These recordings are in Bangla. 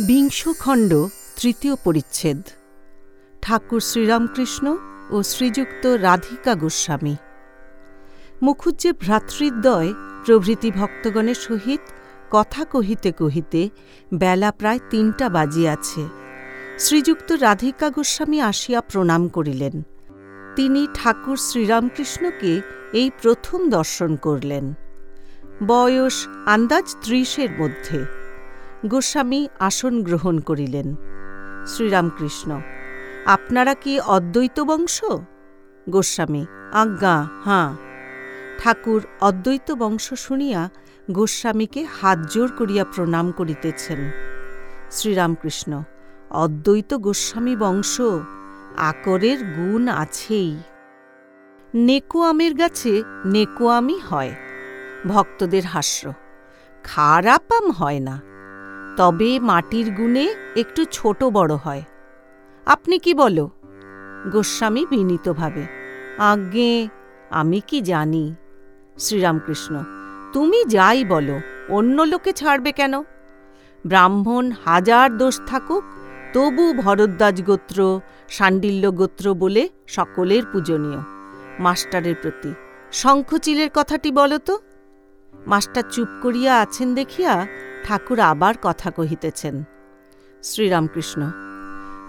বিংশ খণ্ড তৃতীয় পরিচ্ছেদ। ঠাকুর শ্রীরামকৃষ্ণ ও শ্রীযুক্ত রাধিকা গোস্বামী। মুখুজ্জে ভ্রাতৃদ্বয় প্রভৃতি ভক্তগণের সহিত কথা কহিতে কহিতে বেলা প্রায় তিনটা বাজিয়াছে। শ্রীযুক্ত রাধিকা গোস্বামী আসিয়া প্রণাম করিলেন। তিনি ঠাকুর শ্রীরামকৃষ্ণকে এই প্রথম দর্শন করলেন। বয়স আন্দাজ ত্রিশের মধ্যে। গোস্বামী আসন গ্রহণ করিলেন। শ্রীরামকৃষ্ণ, আপনারা কি অদ্বৈত বংশ? গোস্বামী, আজ্ঞা, হাঁ। ঠাকুর অদ্বৈত বংশ শুনিয়া গোস্বামীকে হাত জোর করিয়া প্রণাম করিতেছেন। শ্রীরামকৃষ্ণ, অদ্বৈত গোস্বামী বংশ, আকরের গুণ আছেই। নেকো আমের গাছে নেকো আমই হয়, ভক্তদের হাস্য খারাপ আম হয় না। তবে মাটির গুণে একটু ছোট বড় হয়। আপনি কি বলো? গোস্বামী বিনীতভাবে। আজ্ঞে, আমি কি জানি? শ্রীরামকৃষ্ণ, তুমি যাই বলো, অন্য লোকে ছাড়বে কেন? ব্রাহ্মণ হাজার দোষ থাকুক, তবু ভরদ্বাজ গোত্র সাণ্ডিল্য গোত্র বলে সকলের পূজনীয়। মাস্টারের প্রতি, শঙ্খচিলের কথাটি বলো তো। মাস্টার চুপ করিয়া আছেন দেখিয়া ঠাকুর আবার কথা কহিতেছেন, শ্রীরামকৃষ্ণ,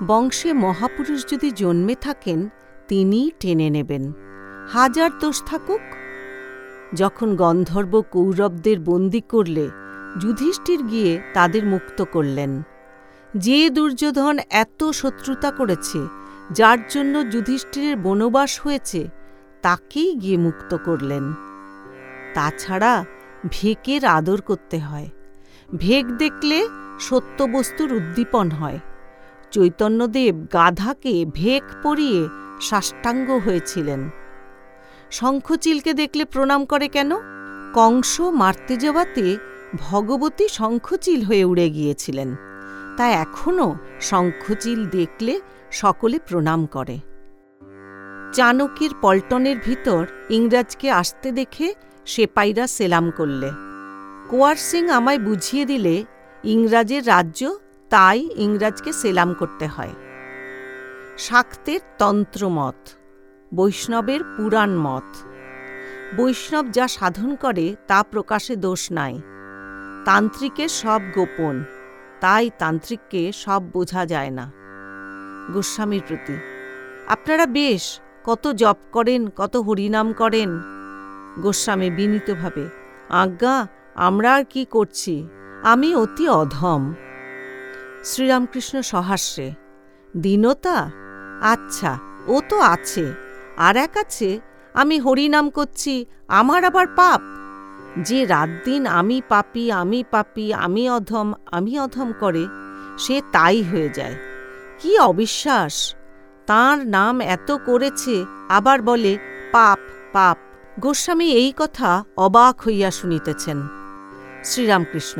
বংশে মহাপুরুষ যদি জন্মে থাকেন তিনি টেনে নেবেন। হাজার দোষ থাকুক। যখন গন্ধর্ব কৌরবদের বন্দি করলে, যুধিষ্ঠির গিয়ে তাদের মুক্ত করলেন। যে দুর্যোধন এত শত্রুতা করেছে, যার জন্য যুধিষ্ঠিরের বনবাস হয়েছে, তাকেই গিয়ে মুক্ত করলেন। তাছাড়া ভেকের আদর করতে হয়। ভেক দেখলে সত্যবস্তুর উদ্দীপন হয়। চৈতন্যদেব গাধাকে ভেক পরিয়ে সাষ্টাঙ্গ হয়েছিলেন। শঙ্খচিলকে দেখলে প্রণাম করে কেন? কংস মারতে যাওয়াতে ভগবতী শঙ্খচিল হয়ে উড়ে গিয়েছিলেন। তা এখনও শঙ্খচিল দেখলে সকলে প্রণাম করে। চাণকের পল্টনের ভিতর ইংরাজকে আসতে দেখে সেপাইরা সেলাম করলে। কোয়ার সিং আমায় বুঝিয়ে দিলে ইংরাজের রাজ্য, তাই ইংরাজকে সেলাম করতে হয়। শাক্তের তন্ত্রমত, বৈষ্ণবের পুরাণ মত। বৈষ্ণব যা সাধন করে, তা প্রকাশে দোষ নাই। তান্ত্রিকের সব গোপন, তাই তান্ত্রিককে সব বোঝা যায় না। গোস্বামীর প্রতি, আপনারা বেশ, কত জপ করেন, কত হরিনাম করেন। গোস্বামী বিনীতভাবে, আজ্ঞা আমরা আর কি করছি? আমি অতি অধম। শ্রীরামকৃষ্ণ সহাস্যে দীনতা? আচ্ছা ও তো আছে, আর এক আছে, আমি হরিনাম করছি, আমার আবার পাপ? যে রাত দিন আমি পাপি আমি পাপি, আমি অধম আমি অধম করে, সে তাই হয়ে যায়। কি অবিশ্বাস! তার নাম এত করেছে, আবার বলে, পাপ পাপ। গোস্বামী এই কথা অবাক হইয়া শুনিতেছেন। শ্রীরামকৃষ্ণ,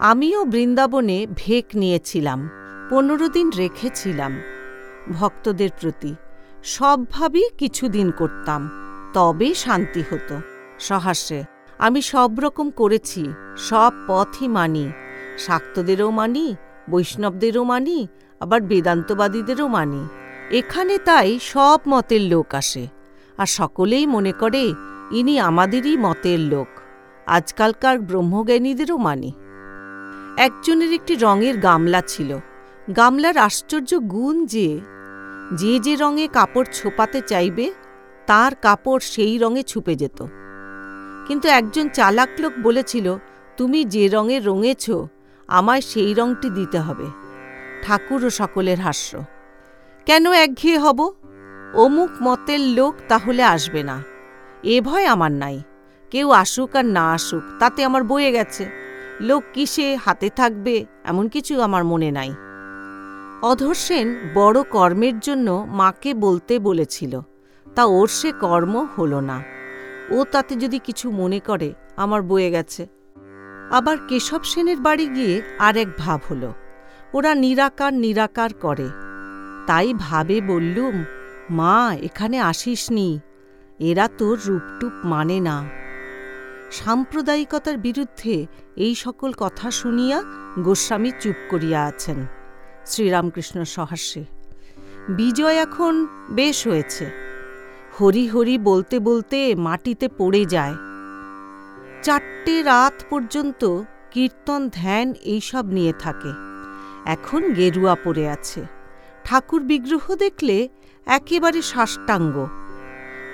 আমিও বৃন্দাবনে ভেক নিয়েছিলাম, পনেরো দিন রেখেছিলাম। ভক্তদের প্রতি সবভাবেই কিছুদিন করতাম, তবে শান্তি হতো। সহাস্যে আমি সব রকম করেছি, সব পথই মানি, শাক্তদেরও মানি, বৈষ্ণবদেরও মানি, আবার বেদান্তবাদীদেরও মানি। এখানে তাই সব মতের লোক আসে, আর সকলেই মনে করে, ইনি আমাদেরই মতের লোক। আজকালকার ব্রহ্মজ্ঞানীদেরও মানি। একজনের একটি রঙের গামলা ছিল। গামলার আশ্চর্য গুণ যে যে যে রঙে কাপড় ছোপাতে চাইবে, তার কাপড় সেই রঙে ছুপে যেত। কিন্তু একজন চালাক লোক বলেছিল, তুমি যে রঙে রঙেছ, আমায় সেই রঙটি দিতে হবে। ঠাকুর ও সকলের হাস্য। কেন একঘেয়ে হব? অমুক মতের লোক তাহলে আসবে না। এ ভয় আমার নাই। কেউ আসুক আর না আসুক, তাতে আমার বয়ে গেছে। লোক কিসে, হাতে থাকবে, এমন কিছু আমার মনে নাই। অধর সেন বড় কর্মের জন্য মাকে বলতে বলেছিল, তা ওর সে কর্ম হল না। ও তাতে যদি কিছু মনে করে, আমার বয়ে গেছে। আবার কেশব সেনের বাড়ি গিয়ে আর এক ভাব হল, ওরা নিরাকার নিরাকার করে। তাই ভাবে বললুম, মা, এখানে আসিসনি, এরা তোর রূপটুপ মানে না। সাম্প্রদায়িকতার বিরুদ্ধে এই সকল কথা শুনিয়া গোস্বামী চুপ করিয়া আছেন। শ্রীরামকৃষ্ণ সহাস্যে বিজয় এখন বেশ হয়েছে। হরি হরি বলতে বলতে মাটিতে পড়ে যায়। চারটে রাত পর্যন্ত কীর্তন, ধ্যান এইসব নিয়ে থাকে। এখন গেরুয়া পড়ে আছে। ঠাকুর বিগ্রহ দেখলে একেবারে সাষ্টাঙ্গ।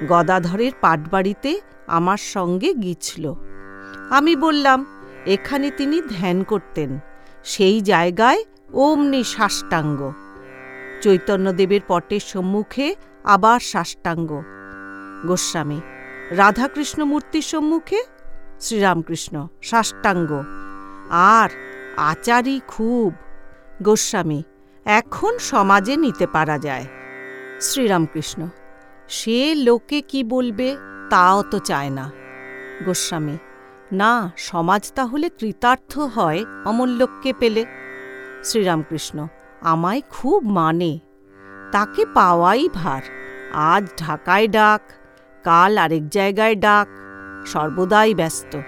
গদাধরের পাটবাড়িতে আমার সঙ্গে গিছল আমি বললাম, এখানে তিনি ধ্যান করতেন। সেই জায়গায় অমনি সাষ্টাঙ্গ। চৈতন্যদেবের পটের সম্মুখে আবার সাষ্টাঙ্গ। গোস্বামী রাধাকৃষ্ণ মূর্তির সম্মুখে শ্রীরামকৃষ্ণ সাষ্টাঙ্গ। আর আচারই খুব। গোস্বামী, এখন সমাজে নিতে পারা যায়। শ্রীরামকৃষ্ণ সে লোকে কি বলবে তাও তো চায় না। গোস্বামী, না, সমাজ তাহলে কৃতার্থ হয় অমূল্যককে পেলে। শ্রীরামকৃষ্ণ, আমায় খুব মানে। তাকে পাওয়াই ভার। আজ ঢাকায় ডাক, কাল আরেক জায়গায় ডাক, সর্বদাই ব্যস্ত।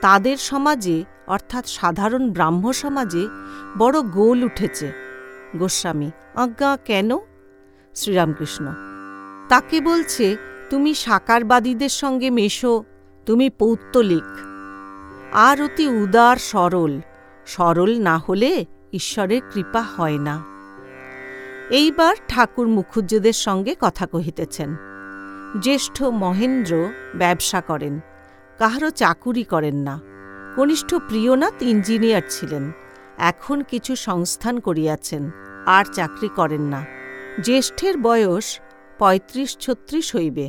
তাদের সমাজে, অর্থাৎ সাধারণ ব্রাহ্ম সমাজে, বড় গোল উঠেছে। গোস্বামী, আজ্ঞা কেন? শ্রীরামকৃষ্ণ তাকে বলছে, তুমি সাকারবাদীদের সঙ্গে মেশো, তুমি পৌত্তলিক। আর অতি উদার, সরল। সরল না হলে ঈশ্বরের কৃপা হয় না। এইবার ঠাকুর মুখুজ্জদের সঙ্গে কথা কহিতেছেন। জ্যেষ্ঠ মহেন্দ্র ব্যবসা করেন, কাহারও চাকুরি করেন না। কনিষ্ঠ প্রিয়নাথ ইঞ্জিনিয়ার ছিলেন, এখন কিছু সংস্থান করিয়াছেন, আর চাকরি করেন না। জ্যেষ্ঠের বয়স পঁয়ত্রিশ ছত্রিশ হইবে।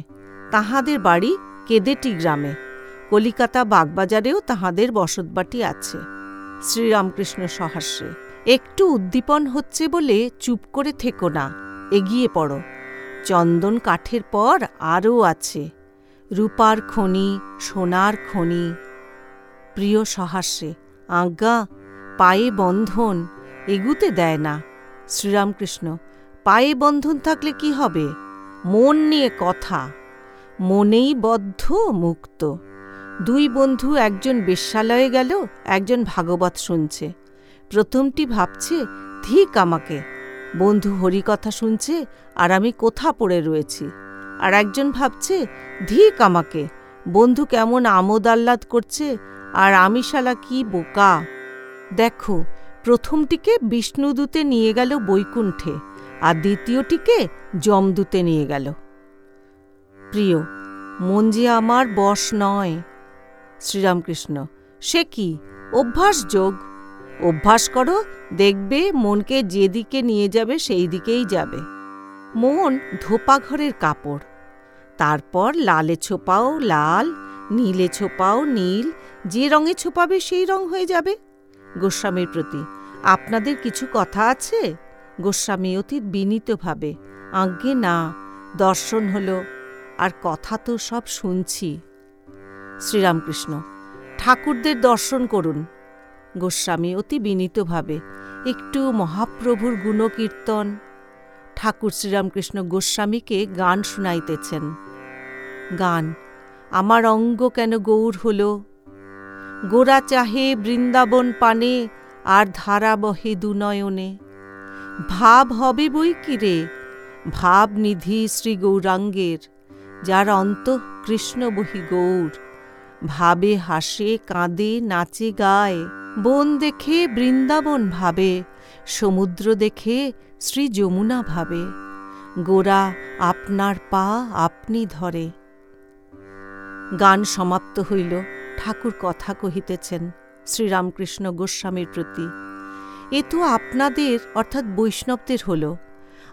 তাহাদের বাড়ি কেদেটি গ্রামে? কলিকাতা বাগবাজারেও তাহাদের বসতবাটি আছে। শ্রীরামকৃষ্ণ সহাস্যে একটু উদ্দীপন হচ্ছে বলে চুপ করে থেকো না, এগিয়ে পড়ো। চন্দন কাঠের পর আরও আছে। রূপার খনি, সোনার খনি। প্রিয় সহাস্যে আজ্ঞা, পায়ে বন্ধন এগুতে দেয় না। শ্রীরামকৃষ্ণ, পায়ে বন্ধন থাকলে কি হবে? মন নিয়ে কথা। মনেই বদ্ধ মুক্ত। দুই বন্ধু, একজন বেশ্যালয়ে গেল, একজন ভাগবত শুনছে। প্রথমটি ভাবছে, ঠিক আমাকে। বন্ধু হরিকথা শুনছে, আর আমি কোথা পড়ে রয়েছি? আর একজন ভাবছে ধিক আমাকে। বন্ধু কেমন আমোদ আহ্লাদ করছে, আর আমি শালা কি বোকা? দেখো, প্রথমটিকে বিষ্ণুদূতে নিয়ে গেল বৈকুণ্ঠে, আর দ্বিতীয়টিকে যমদূতে নিয়ে গেল। প্রিয় মন যে আমার বশ নয়। শ্রীরামকৃষ্ণ, সে কি? অভ্যাস যোগ? অভ্যাস করো, দেখবে মনকে যেদিকে নিয়ে যাবে সেই দিকেই যাবে। মন ধোপাঘরের কাপড়। তারপর লালে ছোপাও লাল, নীলে ছোপাও নীল, যে রঙে ছোপাবে সেই রং হয়ে যাবে। গোস্বামীর প্রতি আপনাদের কিছু কথা আছে? গোস্বামী অতি বিনীতভাবে। আজ্ঞে না, দর্শন হল, আর কথা তো সব শুনছি। শ্রীরামকৃষ্ণ, ঠাকুরদের দর্শন করুন। গোস্বামী অতি বিনীতভাবে, একটু মহাপ্রভুর গুণকীর্তন। ঠাকুর শ্রীরামকৃষ্ণ গোস্বামীকে গান শুনাইতেছেন। গান, আমার অঙ্গ কেন গৌর হল? গোরা চাহে বৃন্দাবন পানে, আর ধারা বহে দুনয়নে। ভাব হবে বই কিরে ভাব নিধি শ্রী গৌরাঙ্গের, যার অন্ত কৃষ্ণ বহি গৌর। ভাবে হাসে, কাঁদে, নাচে, গায়। বন দেখে, বৃন্দাবন ভাবে, সমুদ্র দেখে, শ্রী যমুনা ভাবে। গোরা, আপনার পা আপনি ধরে। গান সমাপ্ত হইল, ঠাকুর কথা কহিতেছেন শ্রীরামকৃষ্ণ গোস্বামীর প্রতি। এ তো আপনাদের, অর্থাৎ বৈষ্ণবদের হল।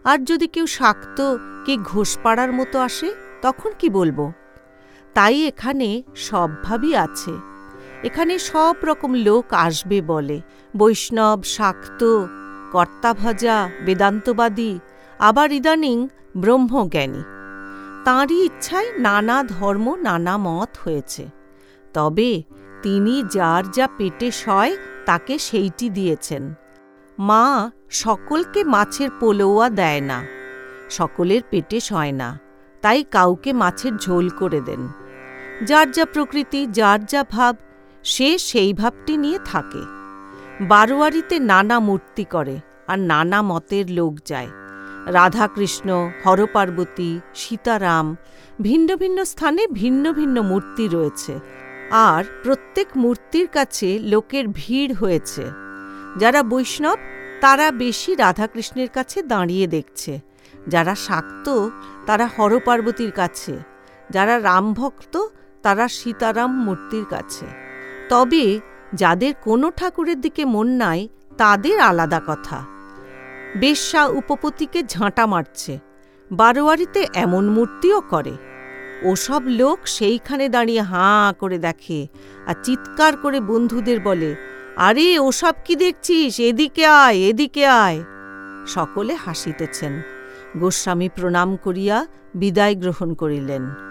আর যদি কেউ শাক্ত কি ঘোষপাড়ার মতো আসে, তখন কি বলব? তাই এখানে সবভাবই আছে। এখানে সব রকম লোক আসবে বলে। বৈষ্ণব, শাক্ত, কর্তাভাজা, বেদান্তবাদী, আবার ইদানিং ব্রহ্মজ্ঞানী। তাঁরই ইচ্ছায় নানা ধর্ম, নানা মত হয়েছে। তবে তিনি যার যা পেটে সয়, তাকে সেইটি দিয়েছেন। মা সকলকে মাছের পোলোয়া দেয় না। সকলের পেটে সয় না, তাই কাউকে মাছের ঝোল করে দেন। যার যা প্রকৃতি, যার যা ভাব, সে সেই ভাবটি নিয়ে থাকে। বারোয়ারিতে নানা মূর্তি করে আর নানা মতের লোক যায়। রাধাকৃষ্ণ, হরপার্বতী, সীতারাম, ভিন্ন ভিন্ন স্থানে ভিন্ন ভিন্ন মূর্তি রয়েছে। আর প্রত্যেক মূর্তির কাছে লোকের ভিড় হয়েছে। যারা বৈষ্ণব, তারা বেশি রাধাকৃষ্ণের কাছে দাঁড়িয়ে দেখছে। যারা শাক্ত, তারা হরপার্বতীর কাছে। যারা রামভক্ত, তারা সীতারাম মূর্তির কাছে। তবে যাদের কোনো ঠাকুরের দিকে মন নাই, তাদের আলাদা কথা। বেশ্যা উপপতিকে ঝাঁটা মারছে। বারোয়ারিতে এমন মূর্তিও করে। ওসব লোক সেইখানে দাঁড়িয়ে হাঁ করে দেখে আর চিৎকার করে বন্ধুদের বলে আরে, ওসব কি দেখছিস? এদিকে আয় এদিকে আয়। সকলে হাসিতেছেন। গোস্বামী প্রণাম করিয়া বিদায় গ্রহণ করিলেন।